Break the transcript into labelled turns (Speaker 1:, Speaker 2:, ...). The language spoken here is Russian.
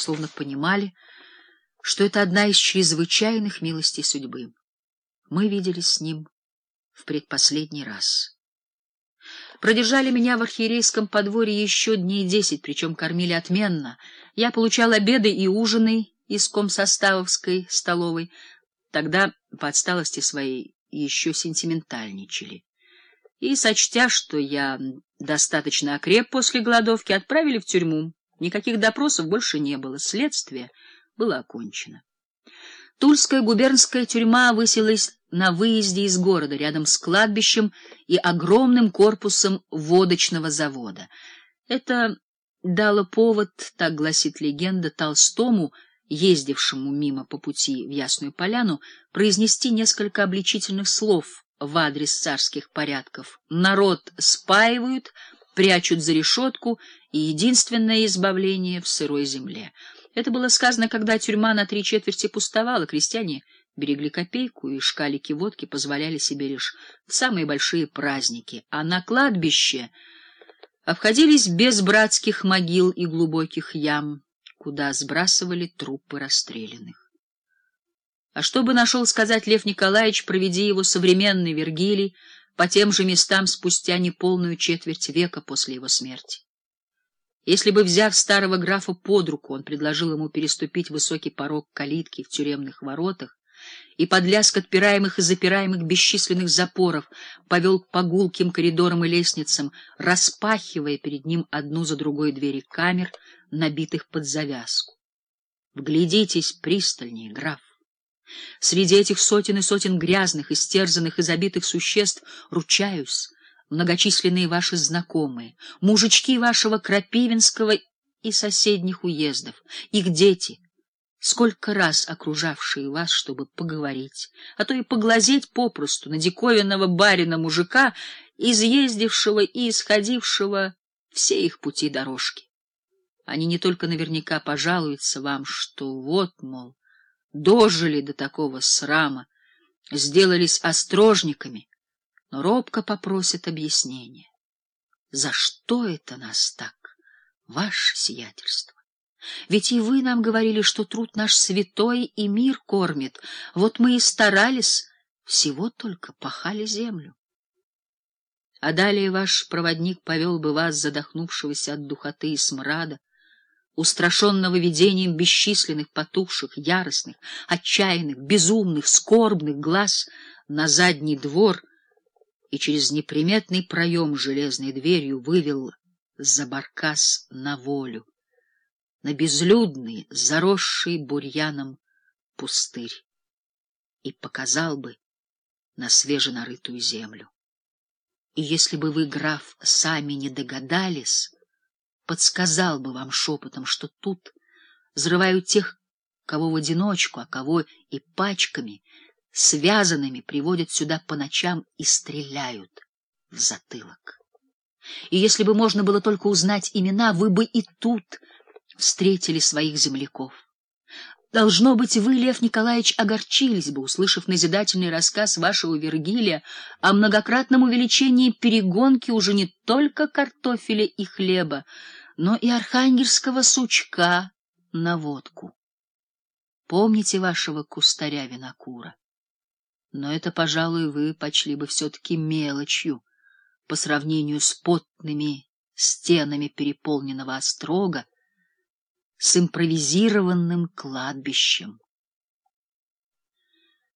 Speaker 1: словно понимали, что это одна из чрезвычайных милостей судьбы. Мы виделись с ним в предпоследний раз. Продержали меня в архиерейском подворье еще дней десять, причем кормили отменно. Я получал обеды и ужины из комсоставовской столовой. Тогда, по отсталости своей, еще сентиментальничали. И, сочтя, что я достаточно окреп после голодовки, отправили в тюрьму. Никаких допросов больше не было, следствие было окончено. Тульская губернская тюрьма высилась на выезде из города, рядом с кладбищем и огромным корпусом водочного завода. Это дало повод, так гласит легенда, Толстому, ездившему мимо по пути в Ясную Поляну, произнести несколько обличительных слов в адрес царских порядков. Народ спаивают, прячут за решетку, и единственное избавление в сырой земле. Это было сказано, когда тюрьма на три четверти пустовала, крестьяне берегли копейку, и шкалики водки позволяли себе лишь самые большие праздники, а на кладбище обходились без братских могил и глубоких ям, куда сбрасывали трупы расстрелянных. А что бы нашел сказать Лев Николаевич, проведи его современный Вергилий по тем же местам спустя неполную четверть века после его смерти? Если бы, взяв старого графа под руку, он предложил ему переступить высокий порог калитки в тюремных воротах и под лязг отпираемых и запираемых бесчисленных запоров повел по гулким коридорам и лестницам, распахивая перед ним одну за другой двери камер, набитых под завязку. Вглядитесь пристальнее, граф. Среди этих сотен и сотен грязных, истерзанных и забитых существ, ручаюсь, многочисленные ваши знакомые, мужички вашего Крапивинского и соседних уездов, их дети, сколько раз окружавшие вас, чтобы поговорить, а то и поглазеть попросту на диковинного барина-мужика, изъездившего и исходившего все их пути дорожки. Они не только наверняка пожалуются вам, что вот, мол, дожили до такого срама, сделались острожниками, но робко попросит объяснения. За что это нас так, ваше сиятельство? Ведь и вы нам говорили, что труд наш святой и мир кормит. Вот мы и старались, всего только пахали землю. А далее ваш проводник повел бы вас, задохнувшегося от духоты и смрада, устрашенного видением бесчисленных потухших, яростных, отчаянных, безумных, скорбных глаз на задний двор — и через неприметный проем железной дверью вывел за баркас на волю, на безлюдный, заросший бурьяном пустырь, и показал бы на свеженарытую землю. И если бы вы, граф, сами не догадались, подсказал бы вам шепотом, что тут взрывают тех, кого в одиночку, а кого и пачками — связанными приводят сюда по ночам и стреляют в затылок. И если бы можно было только узнать имена, вы бы и тут встретили своих земляков. Должно быть, вы, Лев Николаевич, огорчились бы, услышав назидательный рассказ вашего Вергилия о многократном увеличении перегонки уже не только картофеля и хлеба, но и архангельского сучка на водку. Помните вашего кустаря винокура? Но это, пожалуй, вы почли бы все-таки мелочью по сравнению с потными стенами переполненного острога, с импровизированным кладбищем.